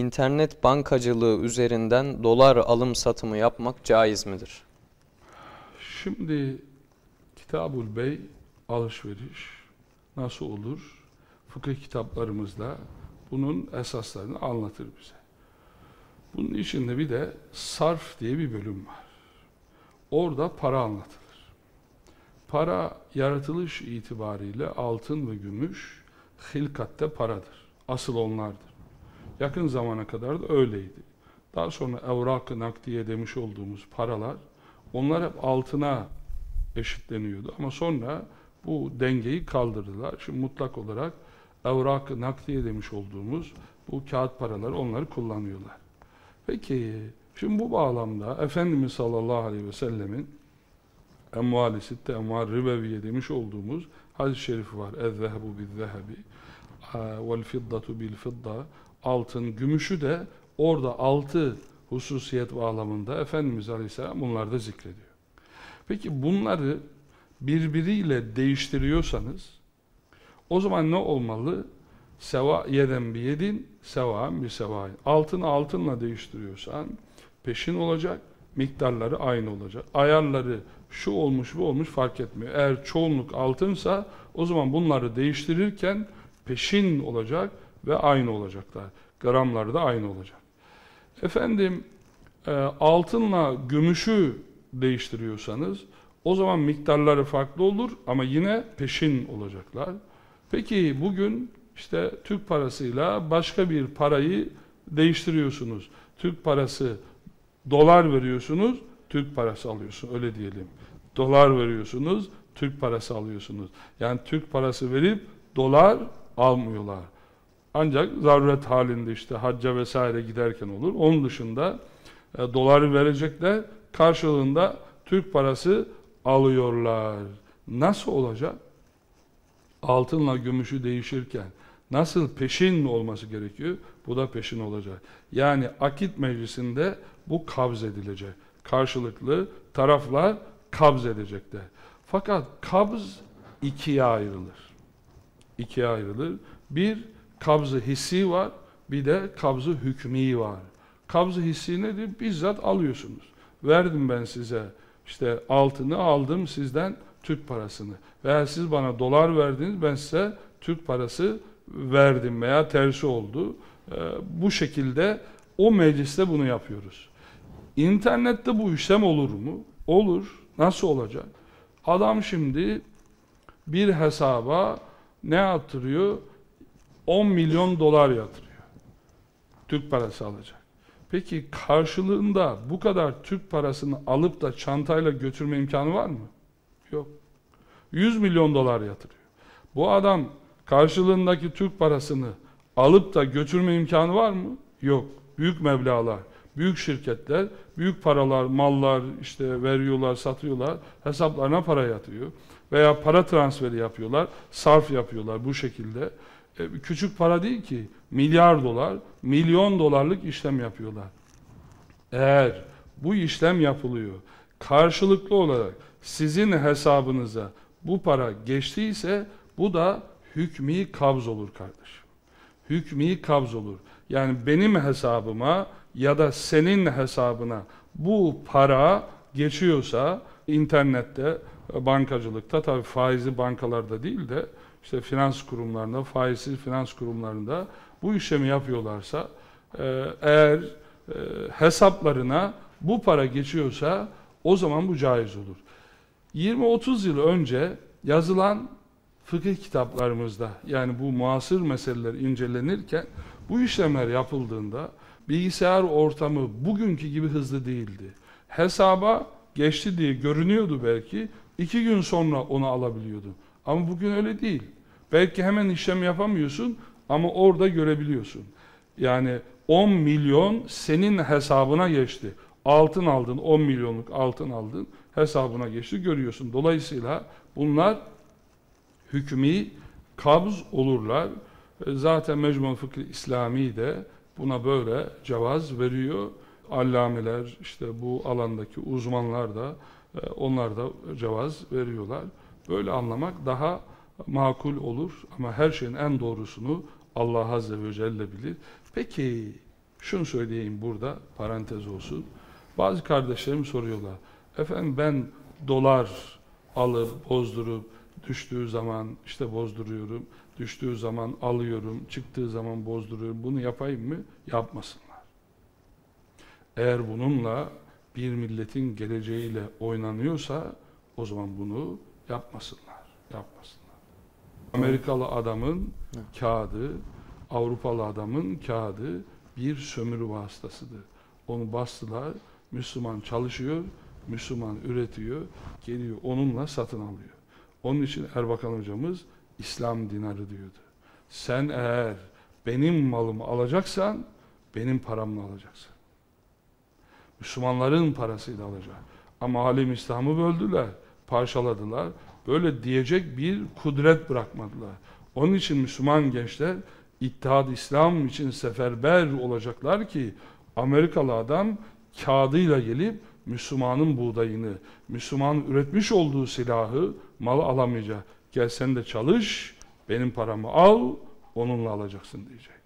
İnternet bankacılığı üzerinden dolar alım satımı yapmak caiz midir? Şimdi Kitabul Bey alışveriş nasıl olur? Fıkıh kitaplarımızda bunun esaslarını anlatır bize. Bunun içinde bir de sarf diye bir bölüm var. Orada para anlatılır. Para yaratılış itibariyle altın ve gümüş hilkatte paradır. Asıl onlardır. Yakın zamana kadar da öyleydi. Daha sonra evrak-ı nakdiye demiş olduğumuz paralar onlar hep altına eşitleniyordu. Ama sonra bu dengeyi kaldırdılar. Şimdi mutlak olarak evrak-ı nakdiye demiş olduğumuz bu kağıt paralar onları kullanıyorlar. Peki şimdi bu bağlamda Efendimiz sallallahu aleyhi ve sellemin emvali sitte emval ribeviye demiş olduğumuz hadis-i şerifi var. Ez-zehebu bil-zehebi vel fiddatu bil altın, gümüşü de orada altı hususiyet bağlamında Efendimiz Aleyhisselam bunlarda zikrediyor. Peki bunları birbiriyle değiştiriyorsanız o zaman ne olmalı? Seva yeden bir yedin, sevan bir sevain. Altını altınla değiştiriyorsan peşin olacak, miktarları aynı olacak. Ayarları şu olmuş bu olmuş fark etmiyor. Eğer çoğunluk altınsa o zaman bunları değiştirirken peşin olacak ve aynı olacaklar. Gramları da aynı olacak. Efendim e, altınla gümüşü değiştiriyorsanız o zaman miktarları farklı olur ama yine peşin olacaklar. Peki bugün işte Türk parasıyla başka bir parayı değiştiriyorsunuz. Türk parası dolar veriyorsunuz, Türk parası alıyorsunuz öyle diyelim. Dolar veriyorsunuz, Türk parası alıyorsunuz. Yani Türk parası verip dolar almıyorlar. Ancak zaruret halinde işte hacca vesaire giderken olur. Onun dışında e, doları verecekler, karşılığında Türk parası alıyorlar. Nasıl olacak? Altınla gümüşü değişirken nasıl peşin olması gerekiyor? Bu da peşin olacak. Yani akit meclisinde bu kabz edilecek. Karşılıklı taraflar kabz edecekler. Fakat kabz ikiye ayrılır. İkiye ayrılır. Bir, kabzı hissi var, bir de kabzı hükmü var. Kabzı hissi nedir? Bizzat alıyorsunuz. Verdim ben size işte altını aldım sizden Türk parasını. Veya siz bana dolar verdiniz ben size Türk parası verdim veya tersi oldu. Ee, bu şekilde o mecliste bunu yapıyoruz. İnternette bu işlem olur mu? Olur. Nasıl olacak? Adam şimdi bir hesaba ne yatırıyor? 10 milyon dolar yatırıyor. Türk parası alacak. Peki karşılığında bu kadar Türk parasını alıp da çantayla götürme imkanı var mı? Yok. 100 milyon dolar yatırıyor. Bu adam karşılığındaki Türk parasını alıp da götürme imkanı var mı? Yok. Büyük meblalar, büyük şirketler, büyük paralar, mallar işte veriyorlar, satıyorlar, hesaplarına para yatıyor. Veya para transferi yapıyorlar, sarf yapıyorlar bu şekilde. E, küçük para değil ki. Milyar dolar, milyon dolarlık işlem yapıyorlar. Eğer bu işlem yapılıyor, karşılıklı olarak sizin hesabınıza bu para geçtiyse bu da hükmü kabz olur kardeşim. Hükmü kabz olur. Yani benim hesabıma ya da senin hesabına bu para geçiyorsa internette, bankacılıkta tabii faizli bankalarda değil de işte finans kurumlarında, faizsiz finans kurumlarında bu işlemi yapıyorlarsa e, eğer e, hesaplarına bu para geçiyorsa o zaman bu caiz olur. 20-30 yıl önce yazılan fıkıh kitaplarımızda yani bu muasır meseleler incelenirken bu işlemler yapıldığında bilgisayar ortamı bugünkü gibi hızlı değildi. Hesaba geçti diye görünüyordu belki, iki gün sonra onu alabiliyordun. Ama bugün öyle değil. Belki hemen işlem yapamıyorsun ama orada görebiliyorsun. Yani 10 milyon senin hesabına geçti. Altın aldın, 10 milyonluk altın aldın, hesabına geçti görüyorsun. Dolayısıyla bunlar hükmü kabz olurlar. Zaten Mecmul Fıkri İslami de buna böyle cevaz veriyor. Allameler, işte bu alandaki uzmanlar da e, onlar da cevaz veriyorlar. Böyle anlamak daha makul olur ama her şeyin en doğrusunu Allah Azze ve Celle bilir. Peki Şunu söyleyeyim burada parantez olsun. Bazı kardeşlerim soruyorlar. Efendim ben dolar alıp bozdurup düştüğü zaman işte bozduruyorum. Düştüğü zaman alıyorum. Çıktığı zaman bozduruyorum. Bunu yapayım mı? Yapmasınlar. Eğer bununla bir milletin geleceğiyle oynanıyorsa o zaman bunu yapmasınlar. Yapmasınlar. Amerikalı adamın kağıdı, Avrupalı adamın kağıdı bir sömürü vasıtasıdır. Onu bastılar, Müslüman çalışıyor, Müslüman üretiyor, geliyor onunla satın alıyor. Onun için Erbakan hocamız İslam dinarı diyordu. Sen eğer benim malımı alacaksan benim paramla alacaksın. Müslümanların parasıyla alacak. Ama alim İslam'ı böldüler, parçaladılar. Böyle diyecek bir kudret bırakmadılar. Onun için Müslüman gençler İttihad İslam için seferber olacaklar ki Amerikalı adam kağıdıyla gelip Müslümanın buğdayını, Müslüman üretmiş olduğu silahı, malı alamayacak. Gel sen de çalış, benim paramı al, onunla alacaksın diyecek.